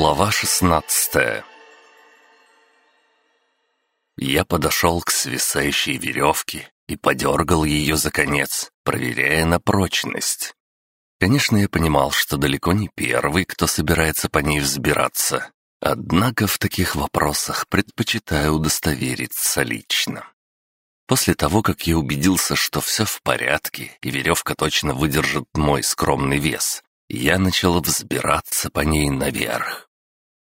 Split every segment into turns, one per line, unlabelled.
Глава шестнадцатая Я подошел к свисающей веревке и подергал ее за конец, проверяя на прочность. Конечно, я понимал, что далеко не первый, кто собирается по ней взбираться. Однако в таких вопросах предпочитаю удостовериться лично. После того, как я убедился, что все в порядке и веревка точно выдержит мой скромный вес, я начал взбираться по ней наверх.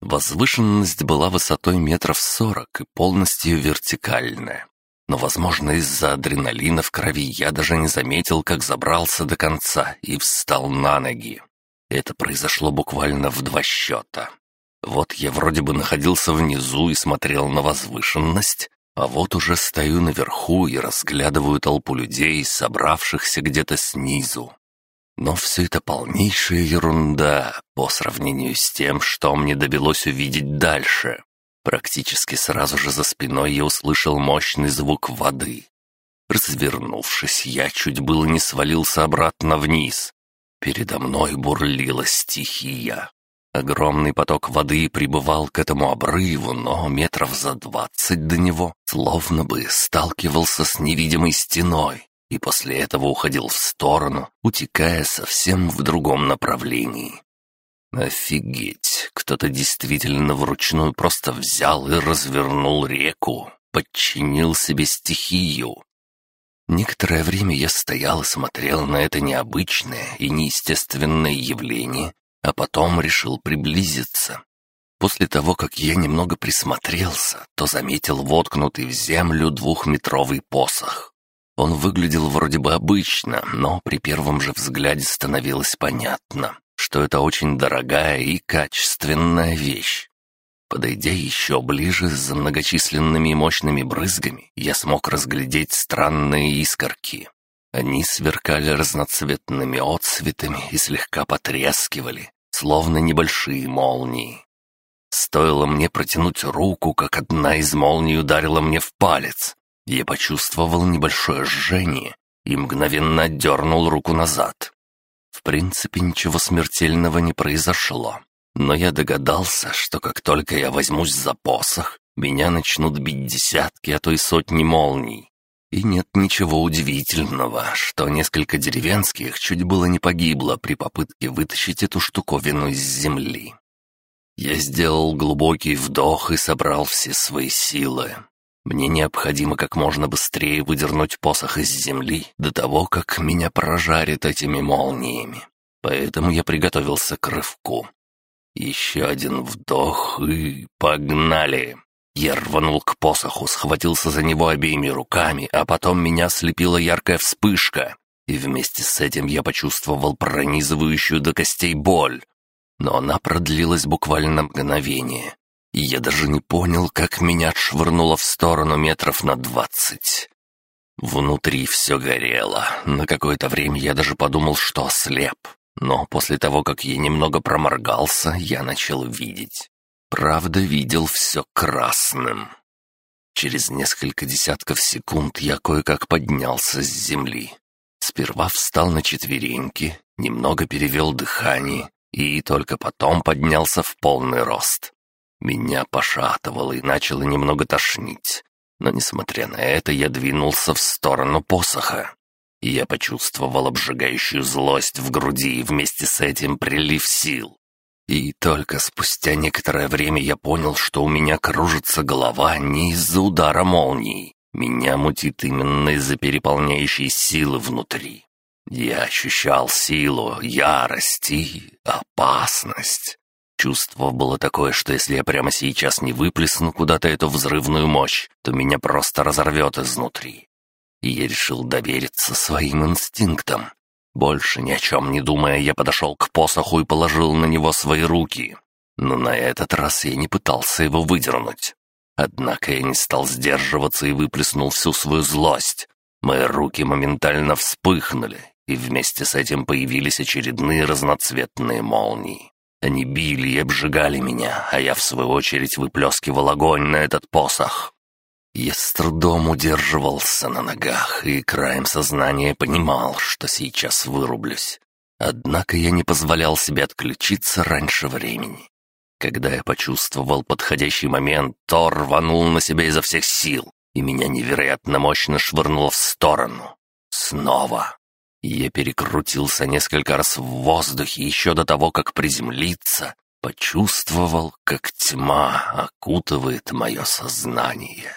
Возвышенность была высотой метров сорок и полностью вертикальная. Но, возможно, из-за адреналина в крови я даже не заметил, как забрался до конца и встал на ноги. Это произошло буквально в два счета. Вот я вроде бы находился внизу и смотрел на возвышенность, а вот уже стою наверху и разглядываю толпу людей, собравшихся где-то снизу. Но все это полнейшая ерунда по сравнению с тем, что мне довелось увидеть дальше. Практически сразу же за спиной я услышал мощный звук воды. Развернувшись, я чуть было не свалился обратно вниз. Передо мной бурлила стихия. Огромный поток воды прибывал к этому обрыву, но метров за двадцать до него словно бы сталкивался с невидимой стеной и после этого уходил в сторону, утекая совсем в другом направлении. Офигеть, кто-то действительно вручную просто взял и развернул реку, подчинил себе стихию. Некоторое время я стоял и смотрел на это необычное и неестественное явление, а потом решил приблизиться. После того, как я немного присмотрелся, то заметил воткнутый в землю двухметровый посох. Он выглядел вроде бы обычно, но при первом же взгляде становилось понятно, что это очень дорогая и качественная вещь. Подойдя еще ближе, за многочисленными и мощными брызгами, я смог разглядеть странные искорки. Они сверкали разноцветными отцветами и слегка потрескивали, словно небольшие молнии. Стоило мне протянуть руку, как одна из молний ударила мне в палец, я почувствовал небольшое жжение и мгновенно отдернул руку назад. В принципе, ничего смертельного не произошло, но я догадался, что как только я возьмусь за посох, меня начнут бить десятки, а то и сотни молний. И нет ничего удивительного, что несколько деревенских чуть было не погибло при попытке вытащить эту штуковину из земли. Я сделал глубокий вдох и собрал все свои силы. Мне необходимо как можно быстрее выдернуть посох из земли до того, как меня прожарит этими молниями. Поэтому я приготовился к рывку. Еще один вдох и погнали. Я рванул к посоху, схватился за него обеими руками, а потом меня слепила яркая вспышка, и вместе с этим я почувствовал пронизывающую до костей боль. Но она продлилась буквально мгновение, и я даже не понял, как меня отшвырнуло в сторону метров на двадцать. Внутри все горело. На какое-то время я даже подумал, что ослеп. Но после того, как я немного проморгался, я начал видеть. Правда, видел все красным. Через несколько десятков секунд я кое-как поднялся с земли. Сперва встал на четвереньки, немного перевел дыхание и только потом поднялся в полный рост. Меня пошатывало и начало немного тошнить. Но, несмотря на это, я двинулся в сторону посоха. И я почувствовал обжигающую злость в груди и вместе с этим прилив сил. И только спустя некоторое время я понял, что у меня кружится голова не из-за удара молнии. Меня мутит именно из-за переполняющей силы внутри. Я ощущал силу, ярость и опасность. Чувство было такое, что если я прямо сейчас не выплесну куда-то эту взрывную мощь, то меня просто разорвет изнутри. И я решил довериться своим инстинктам. Больше ни о чем не думая, я подошел к посоху и положил на него свои руки. Но на этот раз я не пытался его выдернуть. Однако я не стал сдерживаться и выплеснул всю свою злость. Мои руки моментально вспыхнули, и вместе с этим появились очередные разноцветные молнии. Они били и обжигали меня, а я в свою очередь выплескивал огонь на этот посох. Я с трудом удерживался на ногах и краем сознания понимал, что сейчас вырублюсь. Однако я не позволял себе отключиться раньше времени. Когда я почувствовал подходящий момент, то рванул на себя изо всех сил, и меня невероятно мощно швырнуло в сторону. Снова. Я перекрутился несколько раз в воздухе еще до того, как приземлиться, почувствовал, как тьма окутывает мое сознание.